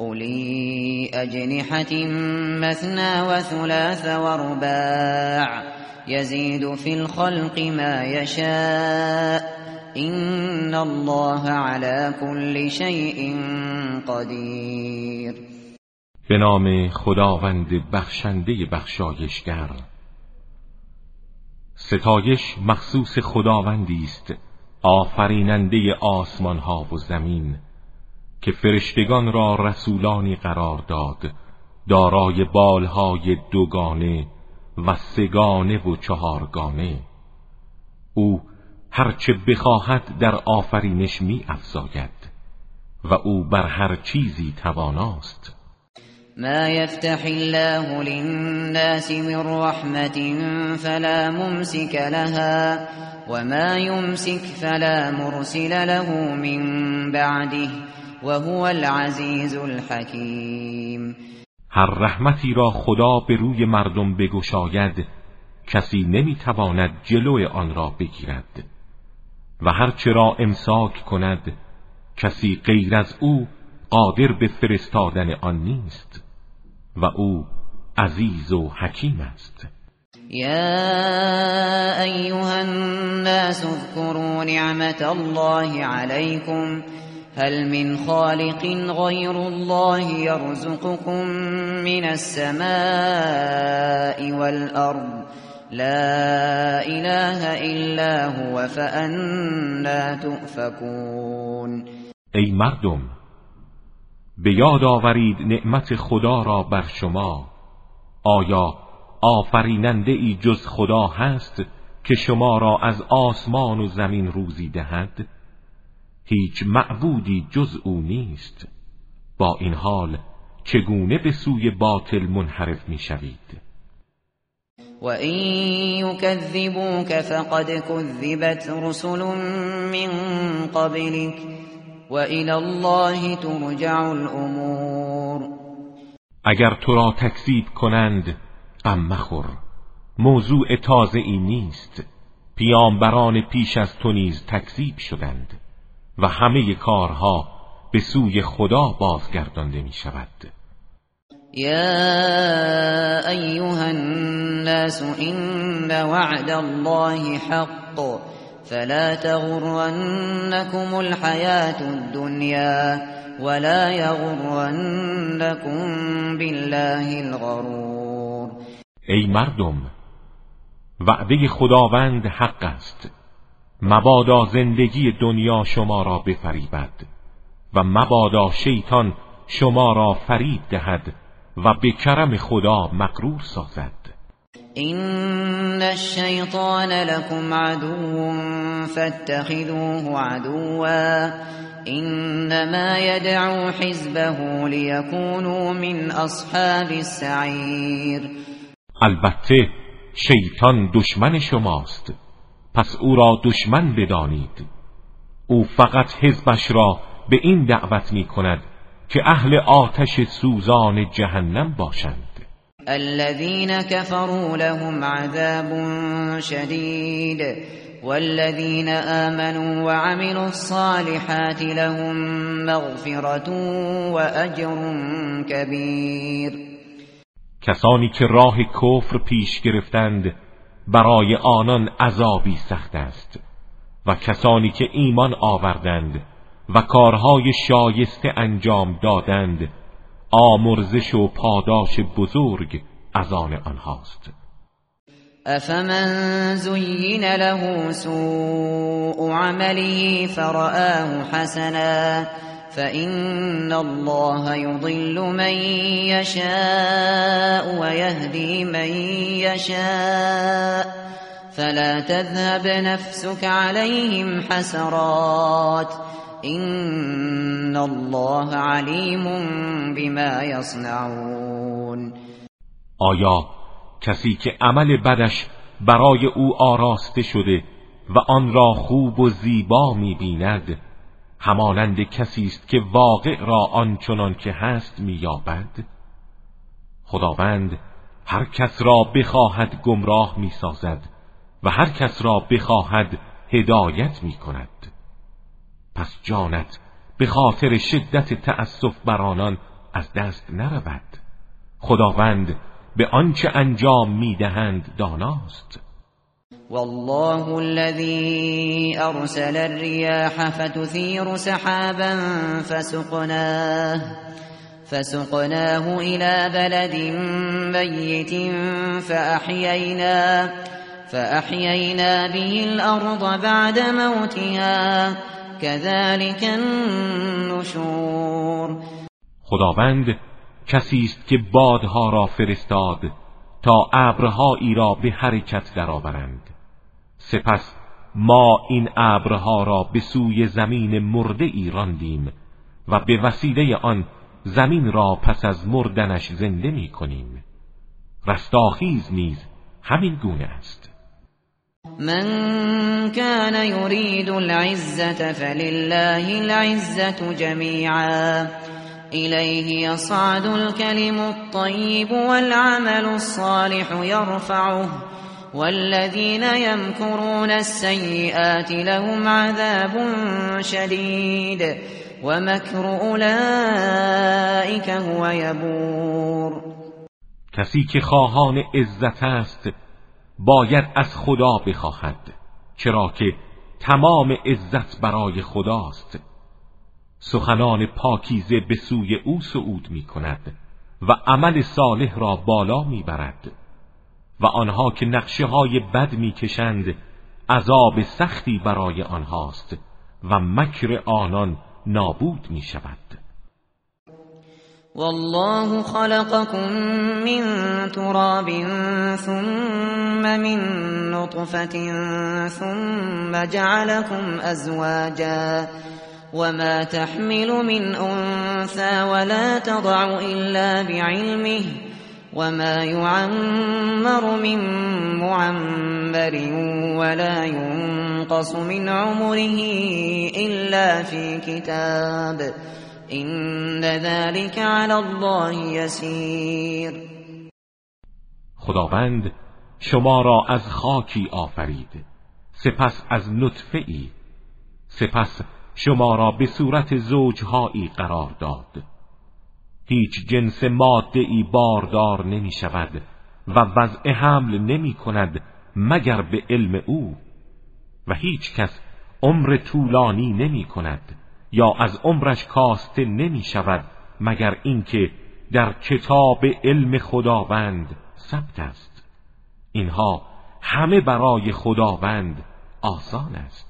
أولي أجنحة مثنى وثلاث ورباع يزيد في الخلق ما يشاء إن الله على كل شيء قدير. به نام خداوند بخشنده بخشایشگر. ستایش مخصوص خداوندی است آفریننده آسمان ها و زمین. که فرشتگان را رسولانی قرار داد. دارای بالهای دوگانه و سگانه و چهارگانه. او هرچه بخواهد در آفرینش می افزاید و او بر هر چیزی تواناست. ما يفتح الله للناس من رحمة فلا ممسك لها وما يمسك فلا مرسل له من بعده. وهو العزیز الحکیم. هر رحمتی را خدا به روی مردم بگشاید کسی نمی‌تواند جلو آن را بگیرد. و هرچه را امساک کند کسی غیر از او قادر به فرستادن آن نیست و او عزیز و حکیم است. یا ایها الناس اذكروا نعمت الله علیکم هل من خالق غير الله يرزقكم من السماء والأرض؟ لا إله إلا هو فأنا تؤفكون. ای مردم به یاد آورید نعمت خدا را بر شما. آیا آفریننده ای جز خدا هست که شما را از آسمان و زمین روزی دهد؟ هیچ معبودی جز او نیست. با این حال چگونه به سوی باطل منحرف می‌شوید؟ و این یکذبوک فقد کذبت رسل من قبلك و الى الله ترجع الامور اگر تو را تکذیب کنند غم مخور. موضوع تازه ای نیست. پیامبران پیش از تو نیز تکذیب شدند. و همه کارها به سوی خدا بازگردانده می شود یا ایها الناس این وعد الله حق فلا تغرنكم الحياة الدنيا ولا يغرنكم بالله الغرور. ای مردم وعده خداوند حق است. مبادا زندگی دنیا شما را بفریبد و مبادا شیطان شما را فریب دهد و به کرم خدا مقرور سازد. این الشیطان لكم عدو فاتخذوه عدوا انما يدعو حزبه ليكونوا من اصحاب السعیر البته شیطان دشمن شماست. پس او را دشمن بدانید. او فقط حزبش را به این دعوت می کند که اهل آتش سوزان جهنم باشند. الذين كفروا لهم عذاب شدید والذين آمنوا وعملوا الصالحات لهم مغفرة وأجر كبير. کسانی که راه کفر پیش گرفتند برای آنان عذابی سخت است و کسانی که ایمان آوردند و کارهای شایسته انجام دادند آمرزش و پاداش بزرگ از آن آنهاست. افمن زین له سوء عمله فرآه حسنا فإن الله يضل من يشاء ويهدي من يشاء فلا تذهب نفسك عليهم حسرات إن الله عليم بما يصنعون آیا کسی که عمل بدش برای او آراسته شده و آن را خوب و زیبا می‌بیند؟ همانند کسی است که واقع را آنچنان که هست مییابد؟ خداوند هر کس را بخواهد گمراه می‌سازد و هر کس را بخواهد هدایت می‌کند. پس جانت به خاطر شدت تأسف بر آنان از دست نرود. خداوند به آنچه انجام می‌دهند داناست. والله الذي أرسل الرياح فتثير سحابا فسقناه فسقناه إلى بلد ميت فأحيينا فأحيينا به الأرض بعد موتها كذلك النشور. خداوند کسی است که بادها را فرستاد تا ابرهایی را به حرکت درآورند. سپس ما این ابرها را به سوی زمین مرده ای راندیم و به وسیله آن زمین را پس از مردنش زنده می کنیم رستاخیز نیز همین گونه است. من كان يريد العزة فلله العزة جميعا إليه يصعد الكلم الطيب والعمل الصالح يرفعه والذين يمكرون السيئات لهم عذاب شديد ومكر أولئك هو يبور. کسی که خواهان عزت است باید از خدا بخواهد چرا که تمام عزت برای خداست. سخنان پاکیزه به سوی او صعود می کند و عمل صالح را بالا می برد و آنها که نقشه های بد می کشند عذاب سختی برای آنهاست و مکر آنان نابود می شود والله خلقكم من تراب ثم من نطفة ثم جعلكم أزواجا وما تحمل من أنثى ولا تضع إلا بعلمه وما يعمر من معمر ولا ينقص من عمره إلا في كتاب إن ذلك على الله يسير خداوند شما را از خاکی آفرید. سپس از نطفه ای سپس شما را به صورت زوجهایی قرار داد. هیچ جنس ماده ای باردار نمی شود و وضع حمل نمی کند مگر به علم او. و هیچ کس عمر طولانی نمی کند یا از عمرش کاسته نمی شود مگر اینکه در کتاب علم خداوند ثبت است. اینها همه برای خداوند آسان است.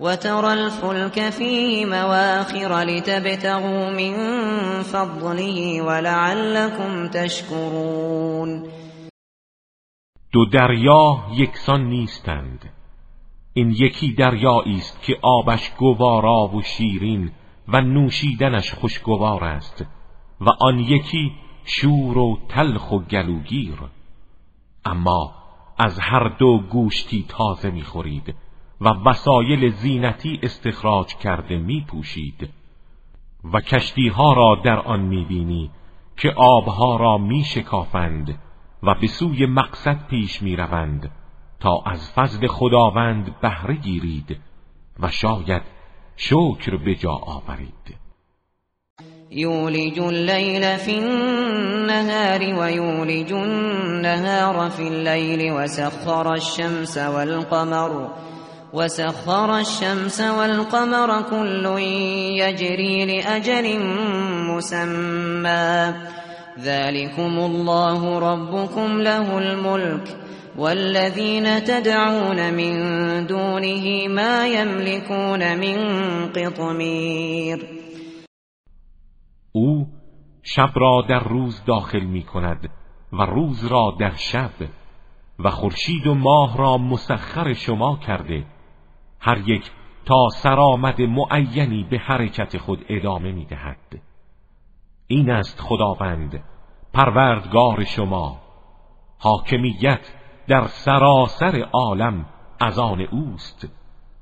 وترى الفلك فيه مواخر لتبتغوا من فضله ولعلكم تشكرون. دو دریا یکسان نیستند. این یکی دریایی است که آبش گوارا و شیرین و نوشیدنش خوشگوار است و آن یکی شور و تلخ و گلوگیر. اما از هر دو گوشتی تازه می‌خورید. و وسایل زینتی استخراج کرده می پوشید و کشتی ها را در آن می بینی که آبها را می شکافند و به سوی مقصد پیش می روند تا از فضل خداوند بهره گیرید و شاید شکر به جا آورید. یولج اللیل فی النهار و یولج النهار فی اللیل و سخر الشمس والقمر وسخر الشمس والقمر كل يجري لأجل مسمى. ذلكم الله ربكم له الملك والذين تدعون من دونه ما يملكون من قطمیر او شب را در روز داخل می کند و روز را در شب و خورشید و ماه را مسخر شما کرده. هر یک تا سرآمد معینی به حرکت خود ادامه می دهد این است خداوند پروردگار شما. حاکمیت در سراسر عالم از آن اوست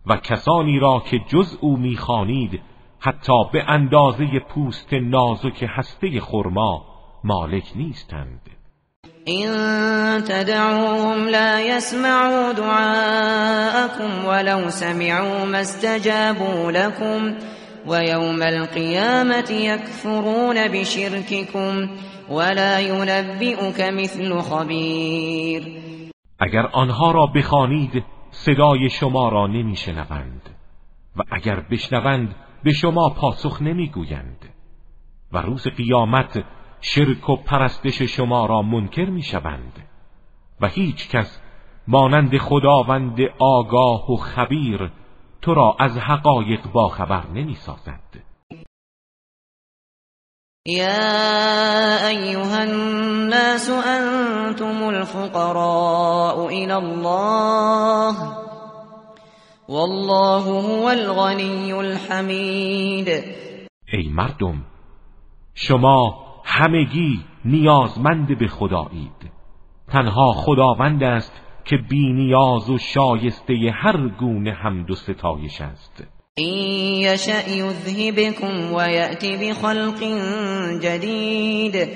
و کسانی را که جز او می‌خوانید حتی به اندازه پوست نازک هسته خرما مالک نیستند. این تدعوهم لا يسمعوا دعاءكم ولو سمعوا ما استجابوا لكم ويوم القيامة يكفرون بشرككم ولا ينبئك مثل خبیر اگر آنها را بخوانید صدای شما را نمیشنوند و اگر بشنوند به شما پاسخ نمی‌گویند و روز قیامت شرک و پرستش شما را منکر می‌شوند. و هیچ کس مانند خداوند آگاه و خبیر تو را از حقایق با خبر نمی سازد یا ایها الناس انتم الفقراء الى الله والله هو الغنی الحمید. ای مردم شما همگی نیازمند به خدایید. تنها خداوند است که بی نیاز و شایسته هر گونه حمد و ستایش است. این یشأ یذهبکم و یأتی بخلق جدید.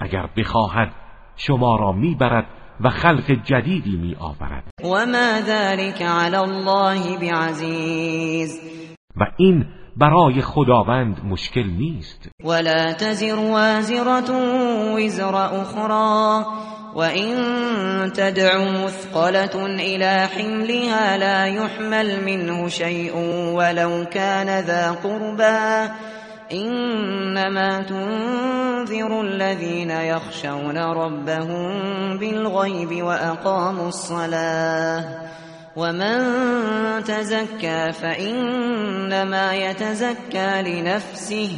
اگر بخواهد شما را می‌برد و خلق جدیدی می آورد و ما ذلك علی الله بعزیز. و این برای خداوند مشکل نیست. ولا تزر وازرة وزر أخرى وإن تدع مثقلة إلى حملها لا يحمل منه شيء ولو كان ذا قربى إنما تنذر الذين يخشون ربهم بالغيب وأقاموا الصلاة ومن تزكى فإنما يتزكى لنفسه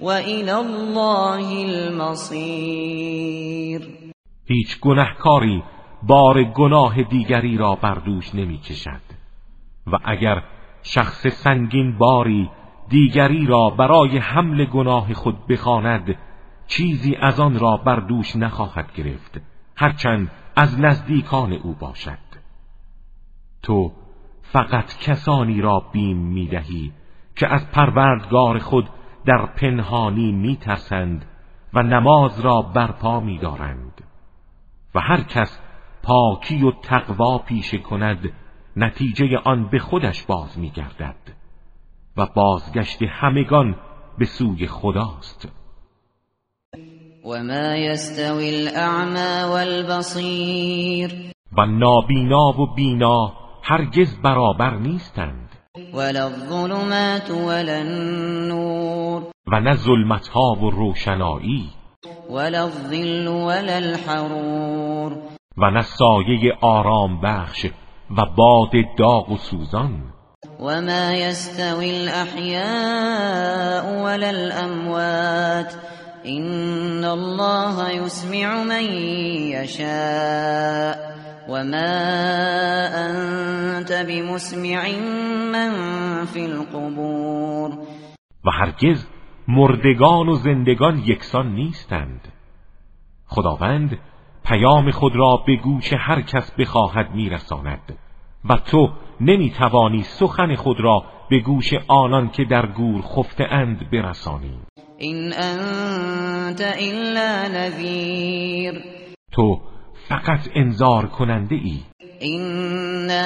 وإلى الله المصير هیچ گنهکاری بار گناه دیگری را بر دوش نمی کشد و اگر شخص سنگین باری دیگری را برای حمل گناه خود بخواند چیزی از آن را بر دوش نخواهد گرفت هرچند از نزدیکان او باشد. تو فقط کسانی را بیم می‌دهی که از پروردگار خود در پنهانی میترسند و نماز را برپا میدارند. و هر کس پاکی و تقوا پیشه کند نتیجه آن به خودش باز میگردد و بازگشت همگان به سوی خداست. و ما یستوی الاعمى والبصیر و نابینا و بینا هرگز برابر نیستند. ولا الظلمات ولا النور. و نه ظلمتها و روشنایی. ولا الظل ولا الحرور. و نه سایه آرام بخش و باد داغ و سوزان. وما يستوي الأحياء ولا الأموات إن الله يسمع من يشاء وما أنت بمسمع من في القبور و هرگز مردگان و زندگان یکسان نیستند. خداوند پیام خود را به گوش هر کس بخواهد میرساند و تو نمی‌توانی سخن خود را به گوش آنان که در گور خفته اند برسانی. این انت الا نذیر تو فقط انذار کننده ای. إنا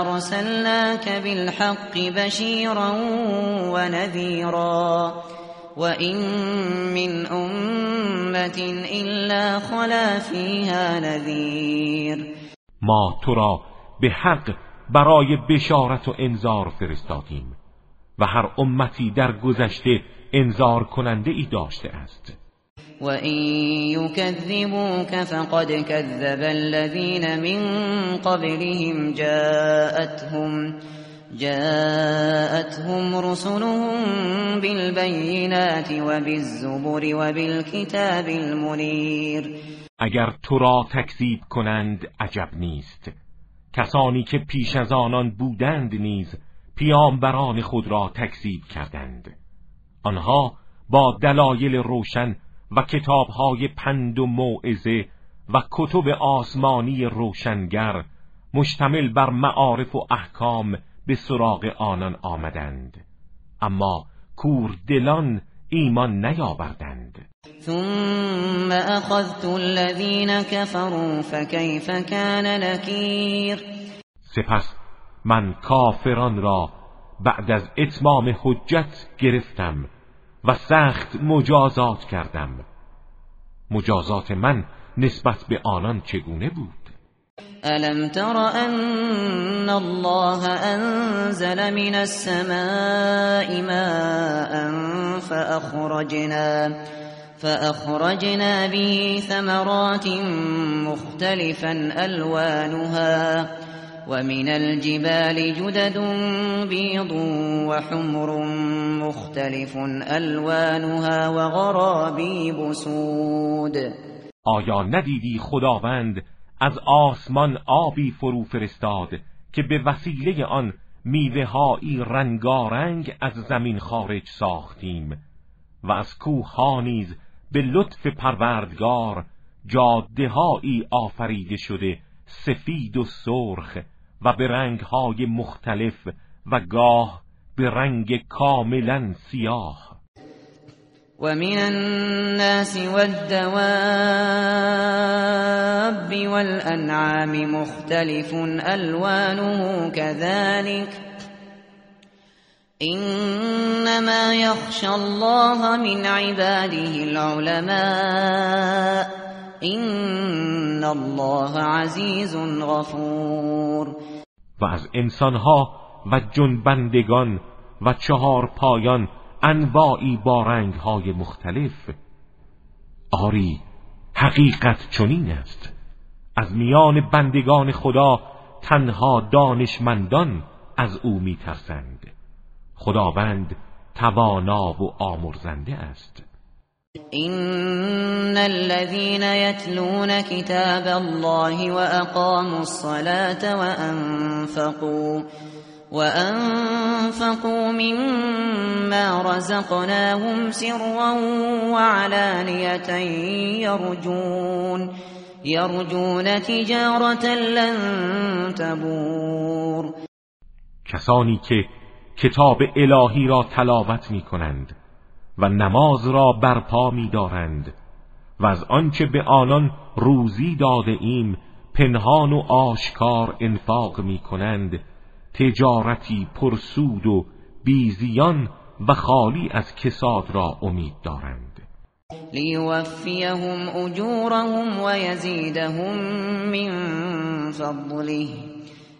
أرسلناك بالحق بشيرا ونذيرا وإن من أمة إلا خلا فيها نذير. ما تو را به حق برای بشارت و انذار فرستادیم و هر امتی در گذشته انذار کننده ای داشته است. وإن يكذبوك فقد كذب الذين من قبلهم جاءتهم جاءتهم رسلهم بالبينات وبالزبر وبالكتاب المنیر اگر تو را تکذیب کنند عجب نیست. کسانی که پیش از آنان بودند نیز پیامبران خود را تکذیب کردند. آنها با دلایل روشن و کتابهای پند و موعظه و کتب آسمانی روشنگر مشتمل بر معارف و احکام به سراغ آنان آمدند. اما کور دلان ایمان نیاوردند. ثم اخذت الذين كفروا فكيف كان نكیر سپس من کافران را بعد از اتمام حجت گرفتم. و سخت مجازات کردم. مجازات من نسبت به آنان چگونه بود؟ الم تر ان الله انزل من السماء ماء فاخرجنا فاخرجنا به ثمرات مختلفا الوانها ومن الجبال جدد بيض وحمر مختلف الوانها وغرابيب سود. آیا ندیدی خداوند از آسمان آبی فرو فرستاد که به وسیله آن میوههایی رنگارنگ از زمین خارج ساختیم و از کوه نیز به لطف پروردگار جادههایی آفریده شده سفید و سرخ و به رنگهای مختلف و گاه به رنگ کاملا سیاه. ومن الناس والدواب والأنعام مختلف ألوانه كذلك. إنما يخشى الله من عباده العلماء. إن الله عزيز غفور و از انسانها و جنبندگان و چهار پایان انواعی با رنگهای مختلف. آری حقیقت چنین است. از میان بندگان خدا تنها دانشمندان از او میترسند. خداوند توانا و آمرزنده است. این الذين يتلون كتاب الله واقاموا الصلاه وانفقوا وأنفقوا مما رزقناهم سرا وعلانية يرجون يرجون تجارة لن تبور کسانی که کتاب الهی را تلاوت می کنند و نماز را برپا می دارند و از آنچه به آنان روزی داده ایم پنهان و آشکار انفاق می کنند تجارتی پرسود و بیزیان و خالی از کساد را امید دارند. لیوفیهم اجورهم و یزیدهم من فضله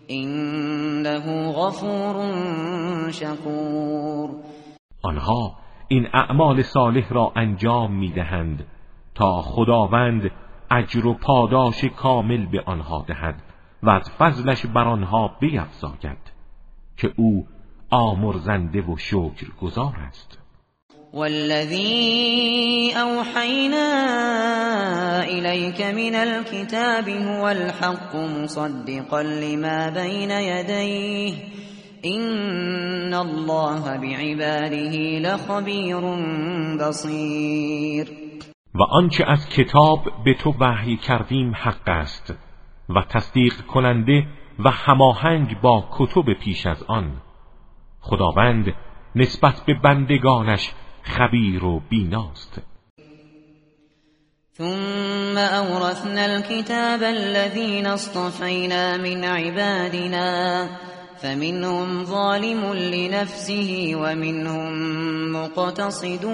انه غفور شکور آنها این اعمال صالح را انجام می‌دهند تا خداوند اجر و پاداش کامل به آنها دهد و از فضلش بر آنها بیفزاید که او آمرزنده و شکر گذار است. والذی اوحینا الیک من الكتاب هو الحق مصدقا لما بین یدیه این الله بعباده لخبیر بصیر و آنچه از کتاب به تو وحی کردیم حق است و تصدیق کننده و هماهنگ با کتب پیش از آن. خداوند نسبت به بندگانش خبیر و بیناست. ثم اورثنا الكتاب الذين اصطفينا من عبادنا فمنهم ظالم لنفسه ومنهم مقتصد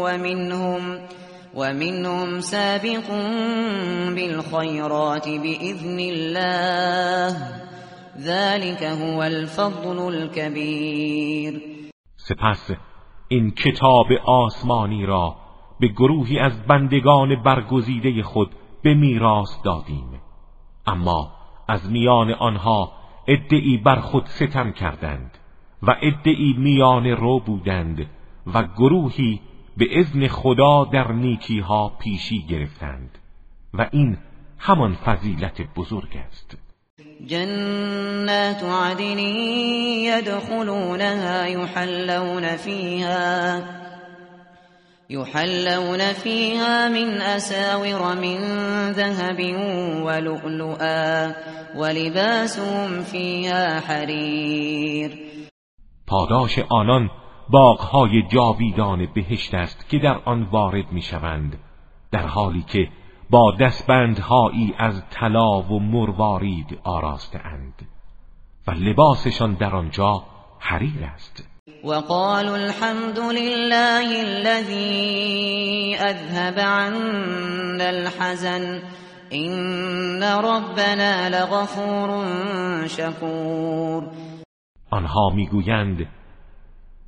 ومنهم ومنهم سابق بالخيرات بإذن الله. ذلك هو الفضل الكبیر سپس این کتاب آسمانی را به گروهی از بندگان برگزیده خود به میراث دادیم. اما از میان آنها ادعی بر خود ستم کردند و ادعی میان رو بودند و گروهی به اذن خدا در نیکی ها پیشی گرفتند و این همان فضیلت بزرگ است. جنات عدن يدخلونها يحلون فيها يحلون فيها من أساور من ذهب ولؤلؤا ولباسهم فيها حرير. پاداش آنان باغهای جاویدان بهشت است که در آن وارد می‌شوند در حالی که با دستبندهایی از طلا و مروارید آراسته اند و لباسشان در آنجا حریر است. وقالوا الحمد لله الذي اذهب عنا الحزن. این ربنا لغفور شکور آنها می‌گویند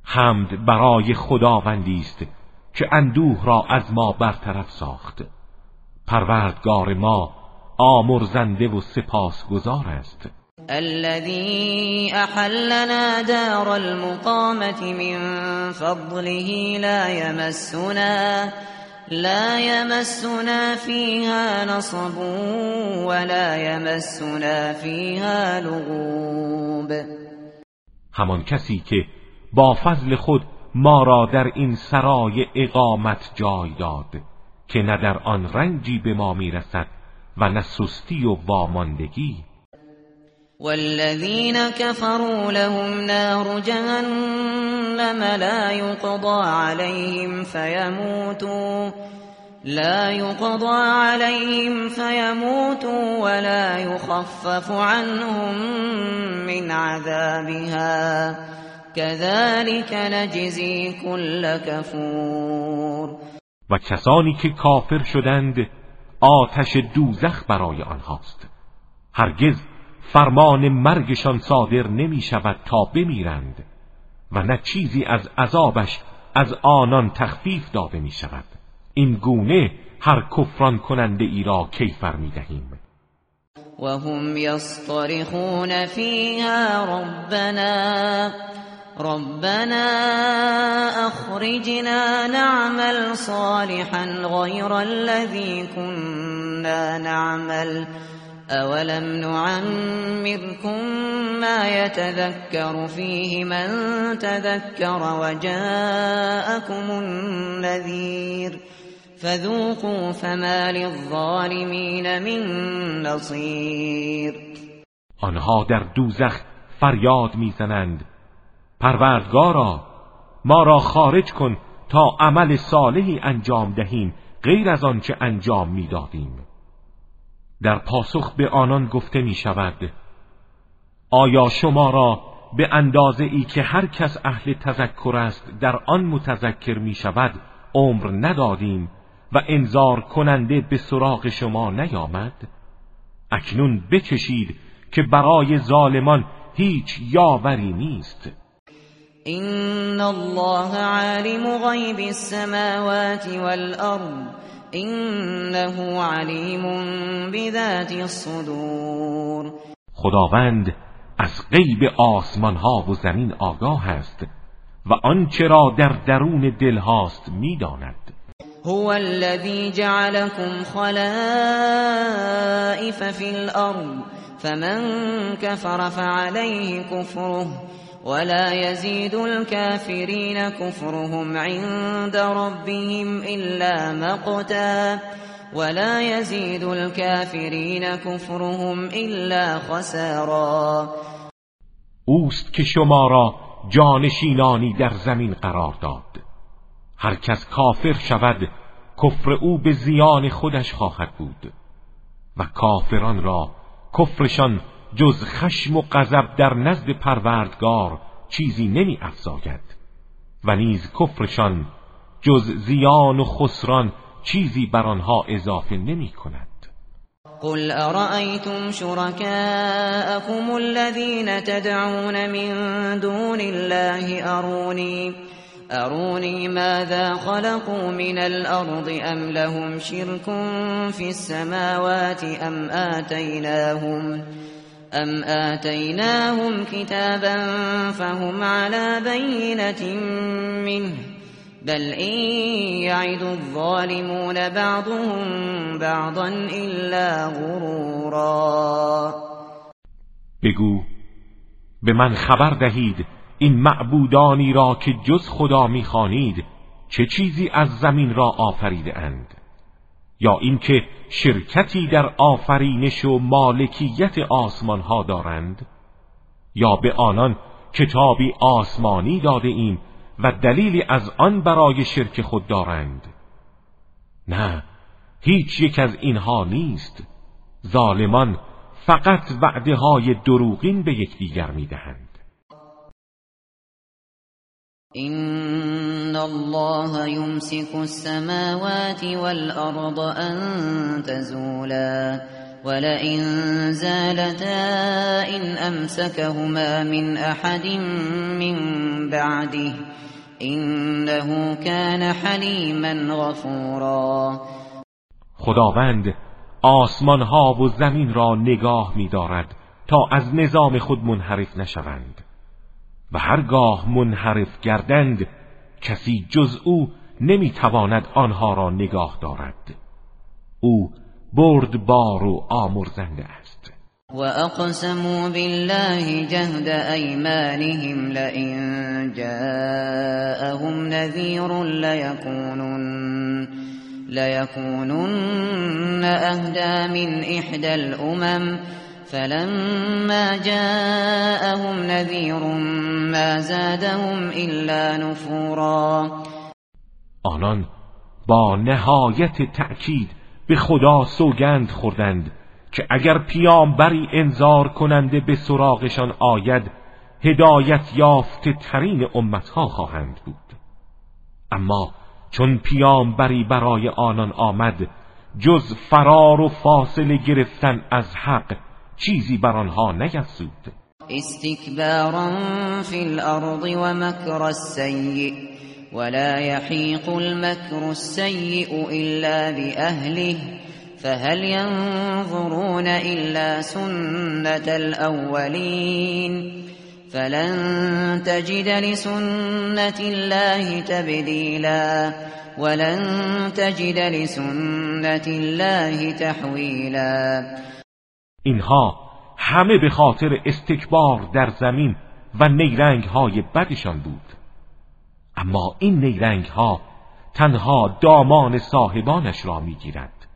حمد برای خداوندی است که اندوه را از ما برطرف ساخت. پروردگار ما آمرزنده و سپاسگزار است. الذي احلنا دار المقامة من فضله لا يمسنا لا يمسنا فيها نصب ولا يمسنا فيها لغوب. همان کسی که با فضل خود ما را در این سرای اقامت جای داد که نه در آن رنجی به ما می‌رسد و نه سستی و واماندگی والذین كفروا لهم نار جهنم لا يقضى عليهم فيموتوا لا يقضى عليهم فيموتوا ولا يخفف عنهم من عذابها. كذلك نجزي كل كفور. و کسانی که کافر شدند آتش دوزخ برای آنهاست. هرگز فرمان مرگشان صادر نمی شود تا بمیرند و نه چیزی از عذابش از آنان تخفیف داده می شود. این گونه هر کفران کننده ای را کیفر می دهیم. و هم یصطرخون فیها ربنا ربنا اخرجنا نعمل صالحا غير الذي كنا نعمل. اولم نعمركم ما يتذكر فيه من تذكر وجاءكم النذير فذوقوا فما للظالمين من نصير آنها در دوزخ فریاد می‌زنند. پروردگارا ما را خارج کن تا عمل صالحی انجام دهیم غیر از آنچه انجام می‌دادیم. در پاسخ به آنان گفته می شود آیا شما را به اندازه ای که هر کس اهل تذکر است در آن متذکر می شود عمر ندادیم و انذار کننده به سراغ شما نیامد؟ اکنون بچشید که برای ظالمان هیچ یاوری نیست. این الله عالم غیب السماوات والارض انه علیم بذات الصدور. خداوند از غیب آسمان ها و زمین آگاه است و آنچه را در درون دل هاست می‌داند. هو الذي جعلكم خلائف في الارض فمن كفر فعليه كفره ولا يزيد الكافرين كفرهم عند ربهم إلا مقتا. ولا يزيد الكافرين كفرهم إلا خسارا. اوست که شما را جانشینانی در زمین قرار داد. هر کس کافر شود کفر او به زیان خودش خواهد بود. و کافران را کفرشان جز خشم و غضب در نزد پروردگار چیزی نمی افزاید. و نیز کفرشان جز زیان و خسران چیزی بر آنها اضافه نمی کند. قل ارأيتم شركاءكم الذين تدعون من دون الله اروني ارونی ماذا خلقوا من الارض ام لهم شرك في السماوات ام آتيناهم؟ ام آتيناهم كتابا فهم على بينة منه بل إن يعد الظالمون بعضهم بعضا إلا غرورا بگو به من خبر دهید این معبودانی را که جز خدا می‌خوانید چه چیزی از زمین را آفریده اند یا اینکه شرکتی در آفرینش و مالکیت آسمان ها دارند؟ یا به آنان کتابی آسمانی داده ایم و دلیلی از آن برای شرک خود دارند؟ نه هیچ یک از اینها نیست. ظالمان فقط وعده های دروغین به یکدیگر می‌دهند. إن الله يمسك السماوات والأرض أن تزولا ولئن زالتا إن أمسكهما من أحد من بعده إنه كان حلیما غفورا. خداوند آسمان ها و زمین را نگاه می دارد تا از نظام خود منحرف نشوند. و هرگاه منحرف گردند کسی جز او نمی‌تواند آنها را نگاه دارد. او برد بار و آمرزنده است. و اقسموا بالله جهد ایمانهم لئن جاءهم نذیر لیکونن لیکونن اهدا من احدى الامم. فلما جاءهم نذیر ما زادهم الا نفورا. آنان با نهایت تأکید به خدا سوگند خوردند که اگر پیامبری انذار کننده به سراغشان آید هدایت یافته ترین امتها خواهند بود. اما چون پیامبری برای آنان آمد جز فرار و فاصله گرفتن از حق چیزی بر آنها نیفزود استکبارا فی الأرض و مکر السیء ولا يحيق المكر السيء إلا بأهله فهل ينظرون إلا سنة الأولين؟ فلن تجد لسنة الله تبديلا ولن تجد لسنة الله تحويلا. اینها همه به خاطر استکبار در زمین و نیرنگ های بدشان بود. اما این نیرنگ ها تنها دامان صاحبانش را می‌گیرد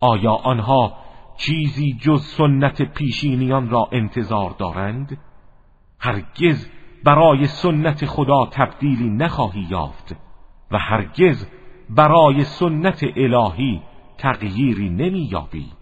آیا آنها چیزی جز سنت پیشینیان را انتظار دارند؟ هرگز برای سنت خدا تبدیلی نخواهی یافت و هرگز برای سنت الهی تغییری نمییابی.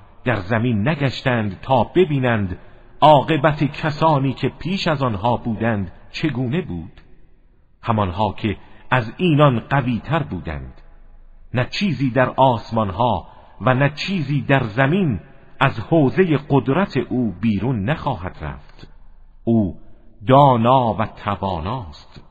در زمین نگشتند تا ببینند عاقبت کسانی که پیش از آنها بودند چگونه بود. همانها که از اینان قویتر بودند. نه چیزی در آسمانها و نه چیزی در زمین از حوزه قدرت او بیرون نخواهد رفت. او دانا و تواناست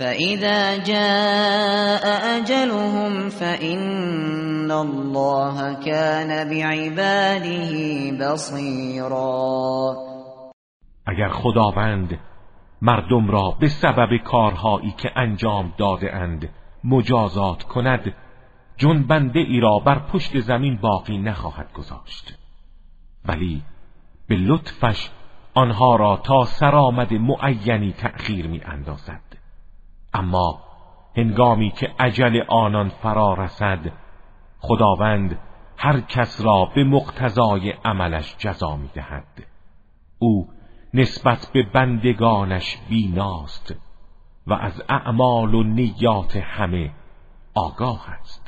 فإذا جاء أجلهم فإن الله كان بعباده بصيرا. اگر خداوند مردم را به سبب کارهایی که انجام داده اند مجازات کند جنبنده ای را بر پشت زمین باقی نخواهد گذاشت. ولی به لطفش آنها را تا سرآمد معینی تأخیر می اندازد اما هنگامی که عجل آنان فرا رسد خداوند هر کس را به مقتضای عملش جزا می دهد او نسبت به بندگانش بیناست و از اعمال و نیات همه آگاه است.